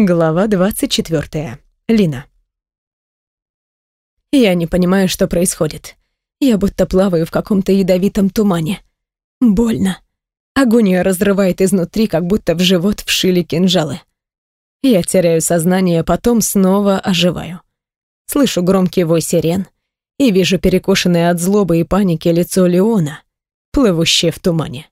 Глава 24. Лина. Я не понимаю, что происходит. Я будто плаваю в каком-то ядовитом тумане. Больно. Агония разрывает изнутри, как будто в живот вшили кинжалы. Я теряю сознание, потом снова оживаю. Слышу громкий вой сирен и вижу перекошенное от злобы и паники лицо Леона, плывущее в тумане.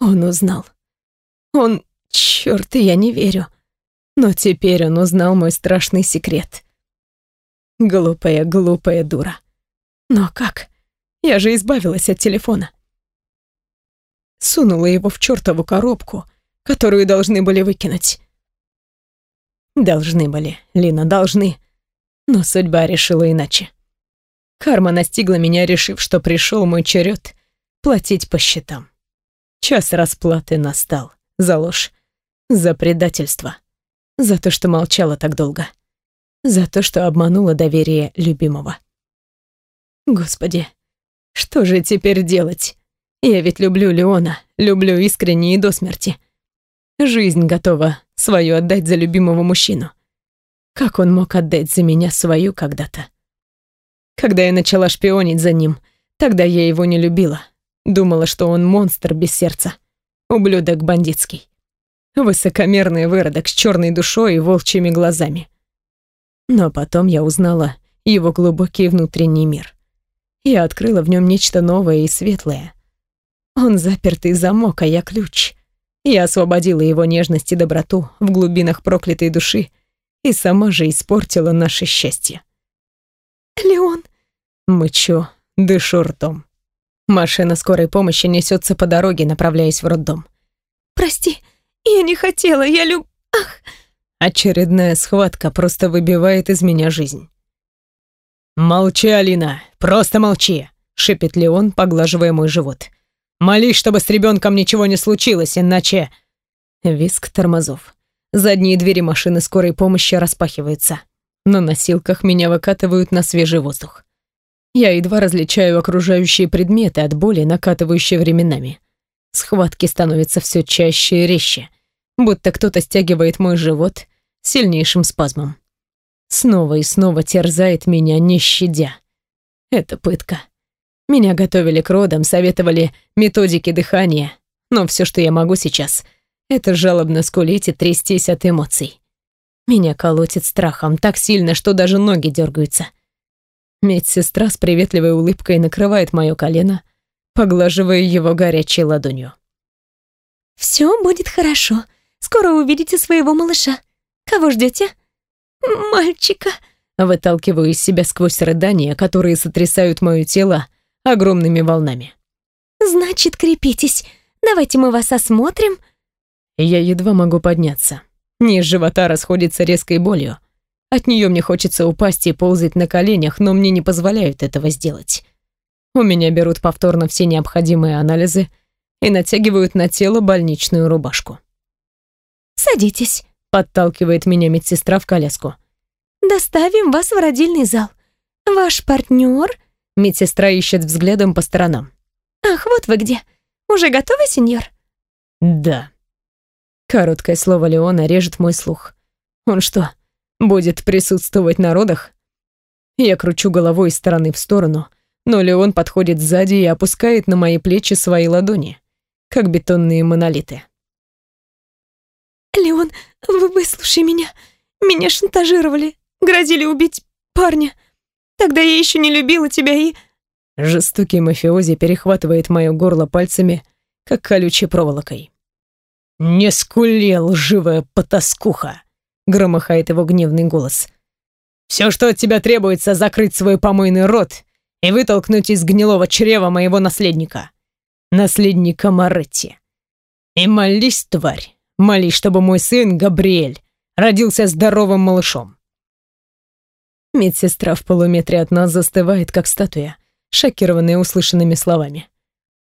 Он узнал. Он... Чёрт, я не верю. Но теперь он узнал мой страшный секрет. Глупая, глупая дура. Но как? Я же избавилась от телефона. Сунула его в чертову коробку, которую должны были выкинуть. Должны были, Лина, должны. Но судьба решила иначе. Карма настигла меня, решив, что пришел мой черед платить по счетам. Час расплаты настал за ложь, за предательство за то, что молчала так долго, за то, что обманула доверие любимого. Господи, что же теперь делать? Я ведь люблю Леона, люблю искренне и до смерти. Жизнь готова свою отдать за любимого мужчину. Как он мог отдать за меня свою когда-то? Когда я начала шпионить за ним, тогда я его не любила. Думала, что он монстр без сердца. Ублюдок бандитский. Высокомерный выродок с черной душой и волчьими глазами. Но потом я узнала его глубокий внутренний мир. Я открыла в нем нечто новое и светлое. Он запертый замок, а я ключ. Я освободила его нежность и доброту в глубинах проклятой души и сама же испортила наше счастье. «Леон!» Мычу, дышу ртом. Машина скорой помощи несется по дороге, направляясь в роддом. «Прости, я не хотела, я люб... Ах!» Очередная схватка просто выбивает из меня жизнь. «Молчи, Алина, просто молчи!» — шепит Леон, поглаживая мой живот. «Молись, чтобы с ребенком ничего не случилось, иначе...» Виск тормозов. Задние двери машины скорой помощи распахиваются. На носилках меня выкатывают на свежий воздух. Я едва различаю окружающие предметы от боли, накатывающей временами. Схватки становятся все чаще и резче, будто кто-то стягивает мой живот сильнейшим спазмом. Снова и снова терзает меня, не щадя. Это пытка. Меня готовили к родам, советовали методики дыхания, но все, что я могу сейчас, это жалобно скулить и трястись от эмоций. Меня колотит страхом так сильно, что даже ноги дергаются. Медсестра с приветливой улыбкой накрывает мое колено, поглаживая его горячей ладонью. «Все будет хорошо. Скоро увидите своего малыша. Кого ждете? Мальчика!» Выталкиваю из себя сквозь рыдания, которые сотрясают мое тело огромными волнами. «Значит, крепитесь. Давайте мы вас осмотрим». Я едва могу подняться. Низ живота расходится резкой болью. От нее мне хочется упасть и ползать на коленях, но мне не позволяют этого сделать. У меня берут повторно все необходимые анализы и натягивают на тело больничную рубашку. «Садитесь», — подталкивает меня медсестра в коляску. «Доставим вас в родильный зал. Ваш партнер...» Медсестра ищет взглядом по сторонам. «Ах, вот вы где. Уже готовы, сеньор?» «Да». Короткое слово Леона режет мой слух. «Он что, будет присутствовать на родах?» Я кручу головой из стороны в сторону, — но Леон подходит сзади и опускает на мои плечи свои ладони, как бетонные монолиты. «Леон, вы выслушай меня. Меня шантажировали, грозили убить парня. Тогда я еще не любила тебя и...» Жестокий мафиози перехватывает мое горло пальцами, как колючей проволокой. «Не скули, лживая потаскуха!» — громыхает его гневный голос. «Все, что от тебя требуется, закрыть свой помойный рот и вытолкнуть из гнилого чрева моего наследника, наследника Моретти. И молись, тварь, молись, чтобы мой сын Габриэль родился здоровым малышом. Медсестра в полуметре от нас застывает, как статуя, шокированная услышанными словами.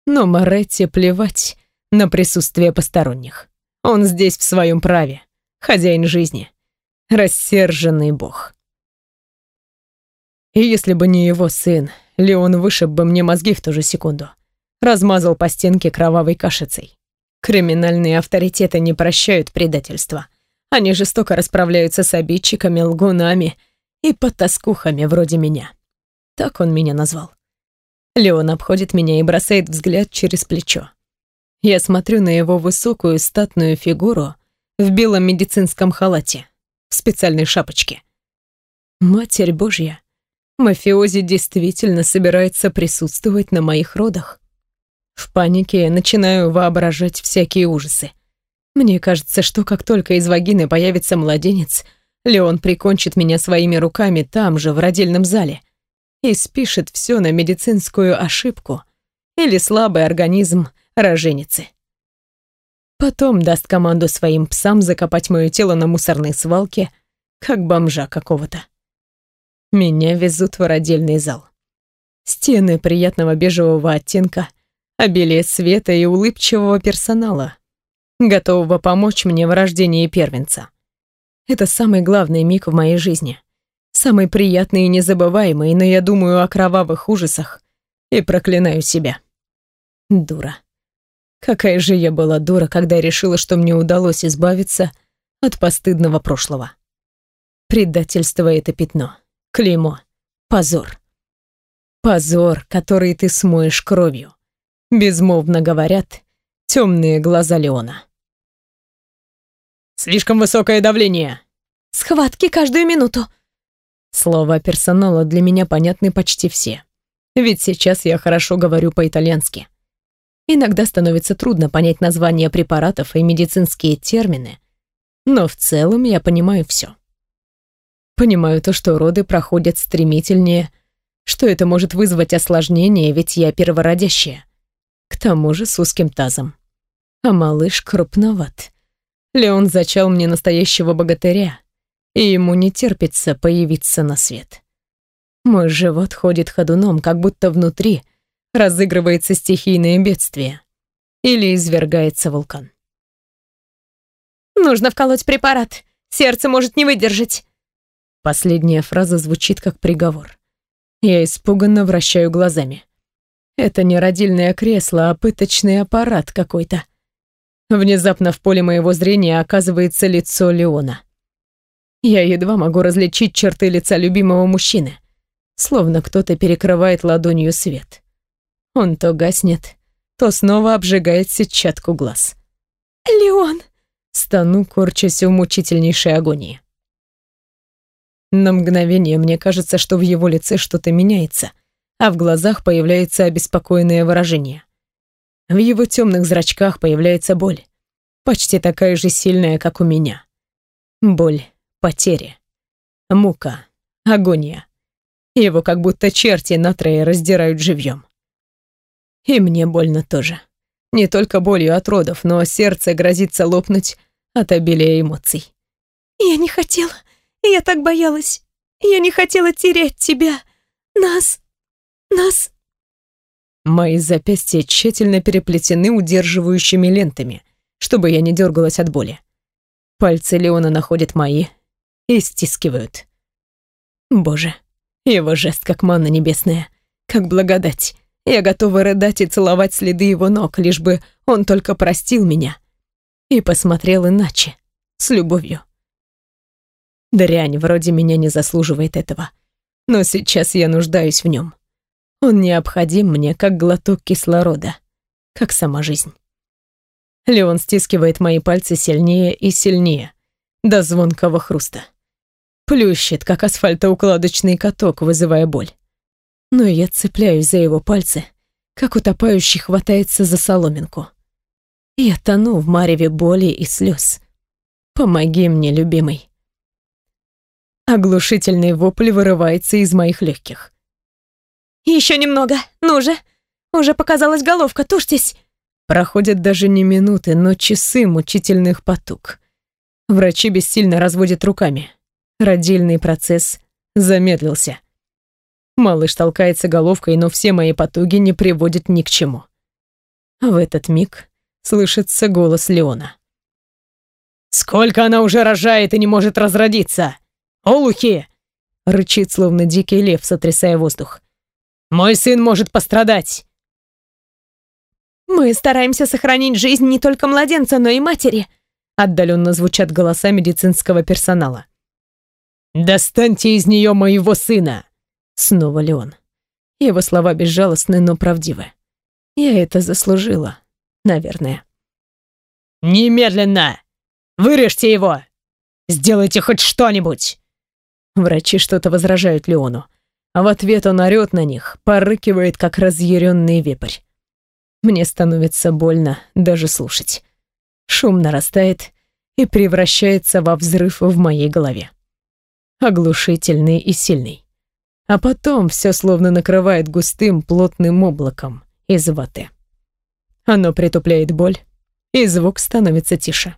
Но Моретти плевать на присутствие посторонних. Он здесь в своем праве, хозяин жизни, рассерженный бог. И если бы не его сын, Леон вышиб бы мне мозги в ту же секунду. Размазал по стенке кровавой кашицей. Криминальные авторитеты не прощают предательства. Они жестоко расправляются с обидчиками, лгунами и потаскухами вроде меня. Так он меня назвал. Леон обходит меня и бросает взгляд через плечо. Я смотрю на его высокую статную фигуру в белом медицинском халате, в специальной шапочке. Матерь Божья, мафиози действительно собирается присутствовать на моих родах. В панике начинаю воображать всякие ужасы. Мне кажется, что как только из вагины появится младенец, Леон прикончит меня своими руками там же, в родильном зале, и спишет все на медицинскую ошибку или слабый организм роженицы. Потом даст команду своим псам закопать мое тело на мусорной свалке, как бомжа какого-то. Меня везут в родильный зал. Стены приятного бежевого оттенка, обилие света и улыбчивого персонала, готового помочь мне в рождении первенца. Это самый главный миг в моей жизни. Самый приятный и незабываемый, но я думаю о кровавых ужасах и проклинаю себя. Дура. Какая же я была дура, когда решила, что мне удалось избавиться от постыдного прошлого. Предательство — это пятно, клеймо, позор. Позор, который ты смоешь кровью. Безмолвно говорят темные глаза Леона. «Слишком высокое давление!» «Схватки каждую минуту!» Слова персонала для меня понятны почти все. Ведь сейчас я хорошо говорю по-итальянски. Иногда становится трудно понять названия препаратов и медицинские термины, но в целом я понимаю все. Понимаю то, что роды проходят стремительнее, что это может вызвать осложнения, ведь я первородящая. К тому же с узким тазом. А малыш крупноват. Леон зачал мне настоящего богатыря, и ему не терпится появиться на свет. Мой живот ходит ходуном, как будто внутри разыгрывается стихийное бедствие или извергается вулкан. «Нужно вколоть препарат. Сердце может не выдержать». Последняя фраза звучит как приговор. Я испуганно вращаю глазами. Это не родильное кресло, а пыточный аппарат какой-то. Внезапно в поле моего зрения оказывается лицо Леона. Я едва могу различить черты лица любимого мужчины, словно кто-то перекрывает ладонью свет. Он то гаснет, то снова обжигает сетчатку глаз. «Леон!» Стану, корчась в мучительнейшей агонии. На мгновение мне кажется, что в его лице что-то меняется, а в глазах появляется обеспокоенное выражение. В его темных зрачках появляется боль, почти такая же сильная, как у меня. Боль потери, мука, агония. Его как будто черти на трое раздирают живьем. И мне больно тоже. Не только болью от родов, но сердце грозится лопнуть от обилия эмоций. «Я не хотела. Я так боялась. Я не хотела терять тебя. Нас... нас...» Мои запястья тщательно переплетены удерживающими лентами, чтобы я не дергалась от боли. Пальцы Леона находят мои, и стискивают. Боже, его жест как манна небесная, как благодать. Я готова рыдать и целовать следы его ног, лишь бы он только простил меня и посмотрел иначе, с любовью. Дрянь вроде меня не заслуживает этого, но сейчас я нуждаюсь в нем. Он необходим мне, как глоток кислорода, как сама жизнь. Леон стискивает мои пальцы сильнее и сильнее, до звонкого хруста. Плющит, как асфальтоукладочный каток, вызывая боль. Но я цепляюсь за его пальцы, как утопающий хватается за соломинку. Я тону в мареве боли и слез. Помоги мне, любимый. Оглушительный вопль вырывается из моих легких. Еще немного, ну же. Уже показалась головка, тушьтесь. Проходят даже не минуты, но часы мучительных потуг. Врачи бессильно разводят руками. Родильный процесс замедлился. Малыш толкается головкой, но все мои потуги не приводят ни к чему. В этот миг слышится голос Леона. «Сколько она уже рожает и не может разродиться! Олухи!» Рычит, словно дикий лев, сотрясая воздух. «Мой сын может пострадать!» «Мы стараемся сохранить жизнь не только младенца, но и матери. Отдаленно звучат голоса медицинского персонала. «Достаньте из нее моего сына!» Снова Леон. Его слова безжалостны, но правдивы. Я это заслужила, наверное. «Немедленно! Вырежьте его! Сделайте хоть что-нибудь!» Врачи что-то возражают Леону, а в ответ он орёт на них, порыкивает, как разъяренный вепрь. Мне становится больно даже слушать. Шум нарастает и превращается во взрыв в моей голове. Оглушительный и сильный. А потом все словно накрывает густым плотным облаком из ваты. Оно притупляет боль, и звук становится тише.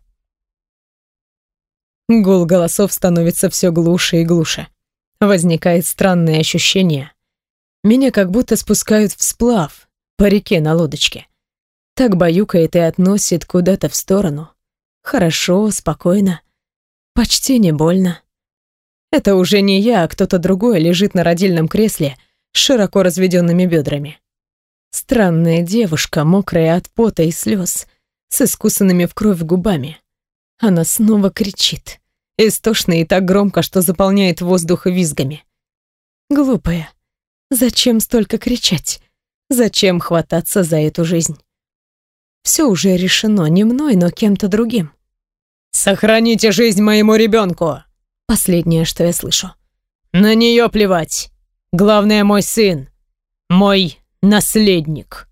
Гул голосов становится все глуше и глуше. Возникает странное ощущение. Меня как будто спускают в сплав по реке на лодочке. Так баюкает и относит куда-то в сторону. Хорошо, спокойно. Почти не больно. Это уже не я, а кто-то другой лежит на родильном кресле с широко разведенными бедрами. Странная девушка, мокрая от пота и слез, с искусанными в кровь губами. Она снова кричит. Истошно и так громко, что заполняет воздух визгами. Глупая. Зачем столько кричать? Зачем хвататься за эту жизнь? Все уже решено не мной, но кем-то другим. «Сохраните жизнь моему ребенку!» Последнее, что я слышу. «На нее плевать! Главное, мой сын! Мой наследник!»